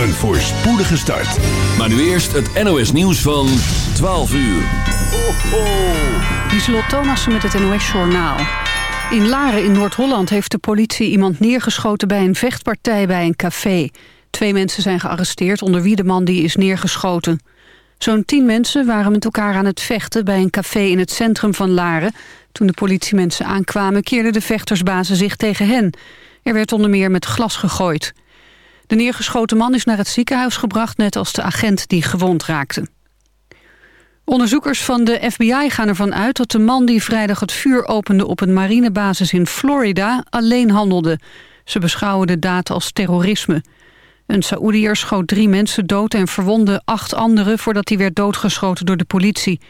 Een voorspoedige start. Maar nu eerst het NOS nieuws van 12 uur. Ho, ho. Lieselot Thomassen met het NOS Journaal. In Laren in Noord-Holland heeft de politie iemand neergeschoten... bij een vechtpartij bij een café. Twee mensen zijn gearresteerd, onder wie de man die is neergeschoten. Zo'n tien mensen waren met elkaar aan het vechten... bij een café in het centrum van Laren. Toen de politiemensen aankwamen... keerden de vechtersbazen zich tegen hen. Er werd onder meer met glas gegooid. De neergeschoten man is naar het ziekenhuis gebracht... net als de agent die gewond raakte. Onderzoekers van de FBI gaan ervan uit dat de man die vrijdag het vuur opende op een marinebasis in Florida alleen handelde. Ze beschouwen de daad als terrorisme. Een Saoediër schoot drie mensen dood en verwonde acht anderen voordat hij werd doodgeschoten door de politie.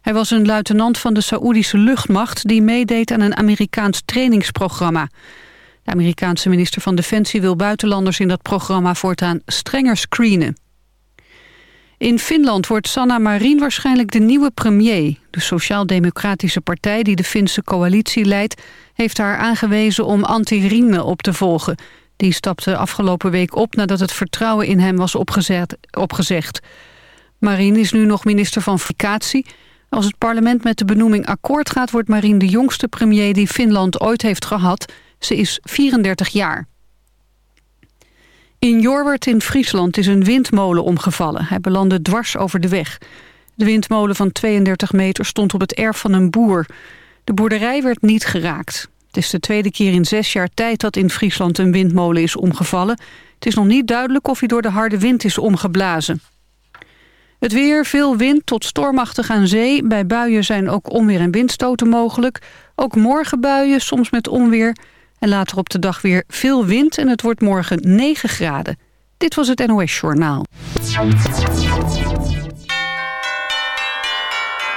Hij was een luitenant van de Saoedische luchtmacht die meedeed aan een Amerikaans trainingsprogramma. De Amerikaanse minister van Defensie wil buitenlanders in dat programma voortaan strenger screenen. In Finland wordt Sanna Marin waarschijnlijk de nieuwe premier. De Sociaal-Democratische Partij die de Finse coalitie leidt... heeft haar aangewezen om Antti Rinne op te volgen. Die stapte afgelopen week op nadat het vertrouwen in hem was opgezet, opgezegd. Marin is nu nog minister van Vacatie. Als het parlement met de benoeming akkoord gaat... wordt Marin de jongste premier die Finland ooit heeft gehad. Ze is 34 jaar. In Jorwert in Friesland is een windmolen omgevallen. Hij belandde dwars over de weg. De windmolen van 32 meter stond op het erf van een boer. De boerderij werd niet geraakt. Het is de tweede keer in zes jaar tijd dat in Friesland een windmolen is omgevallen. Het is nog niet duidelijk of hij door de harde wind is omgeblazen. Het weer, veel wind tot stormachtig aan zee. Bij buien zijn ook onweer en windstoten mogelijk. Ook morgen buien, soms met onweer. En later op de dag weer veel wind en het wordt morgen 9 graden. Dit was het NOS Journaal.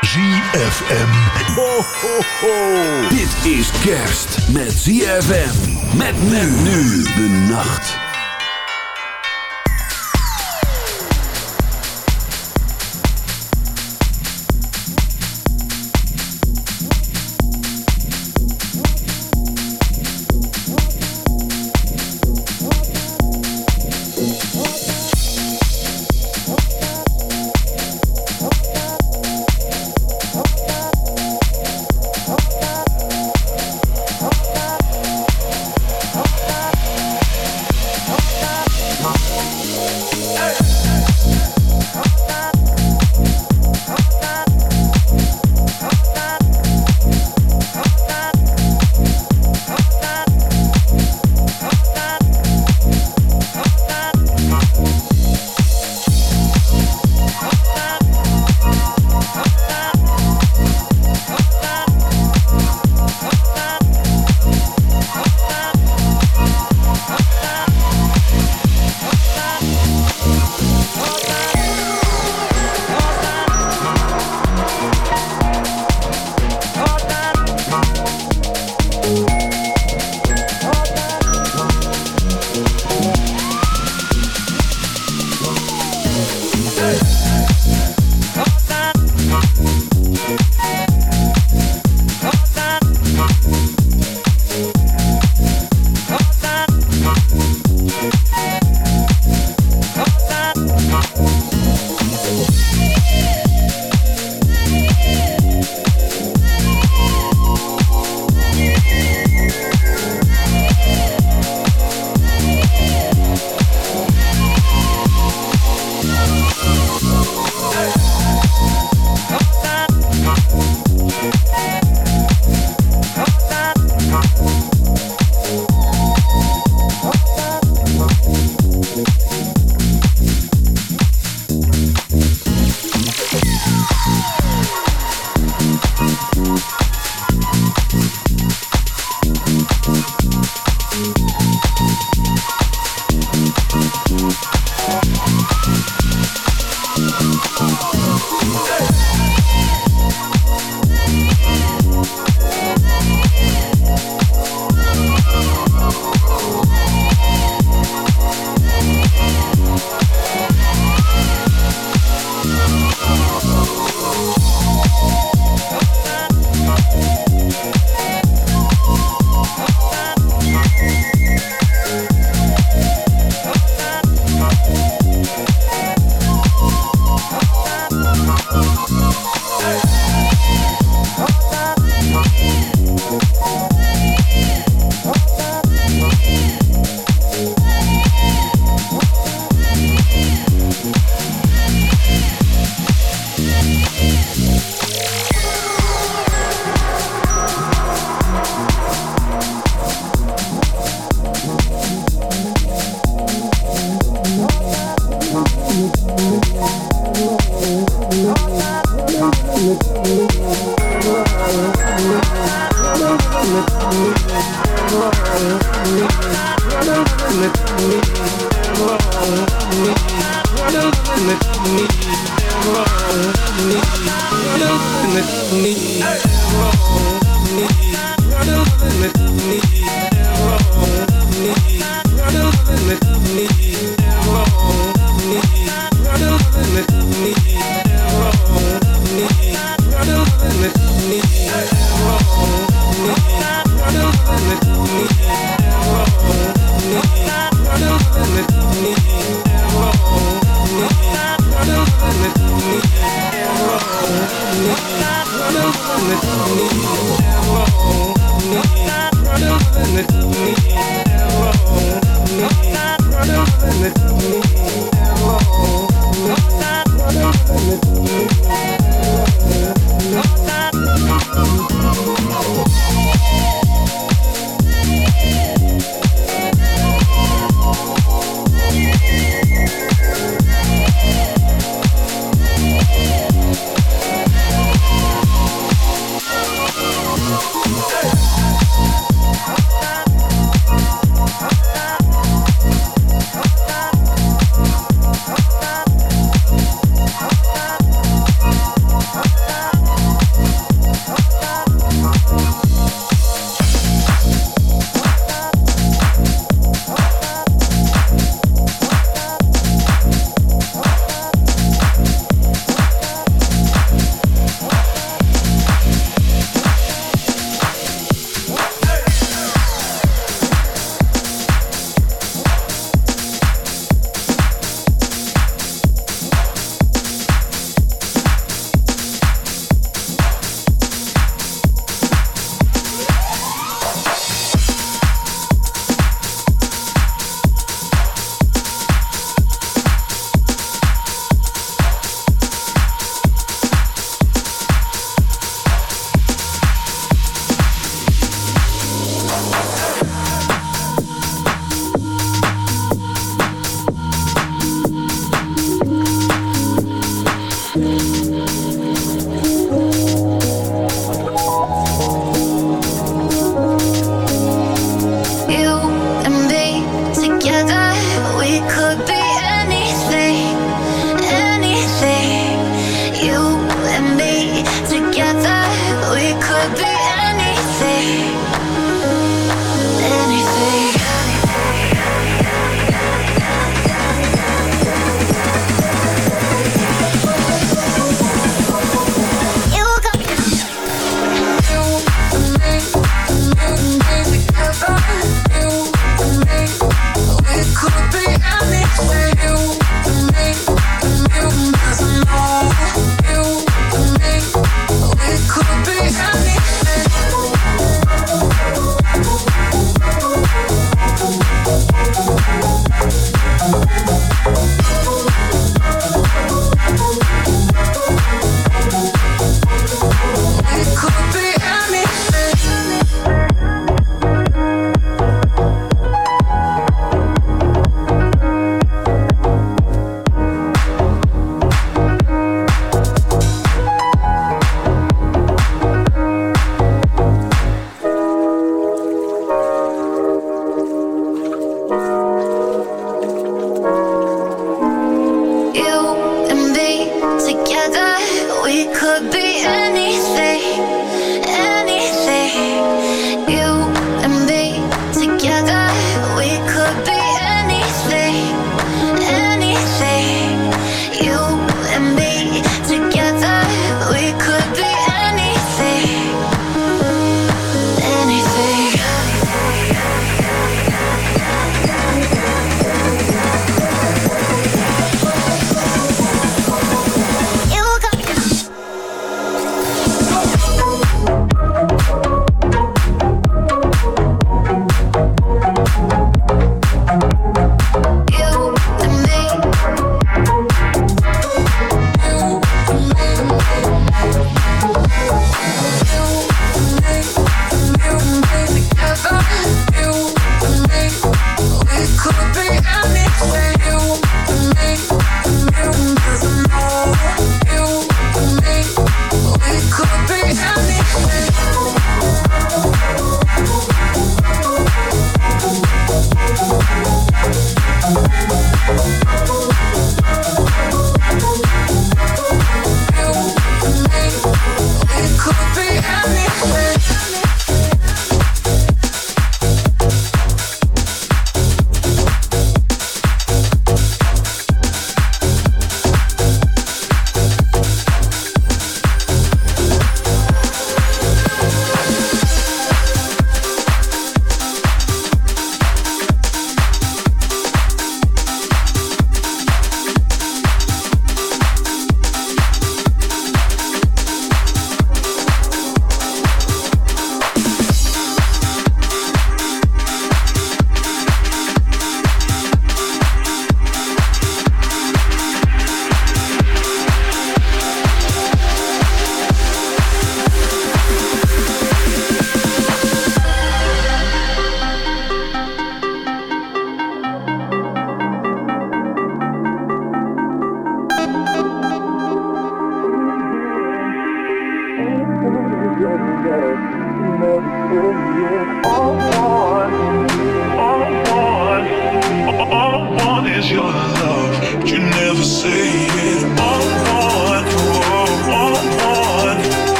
ZFM. Ho, ho, ho. Dit is kerst met ZFM. Met men nu de nacht. me, me, me, me, me,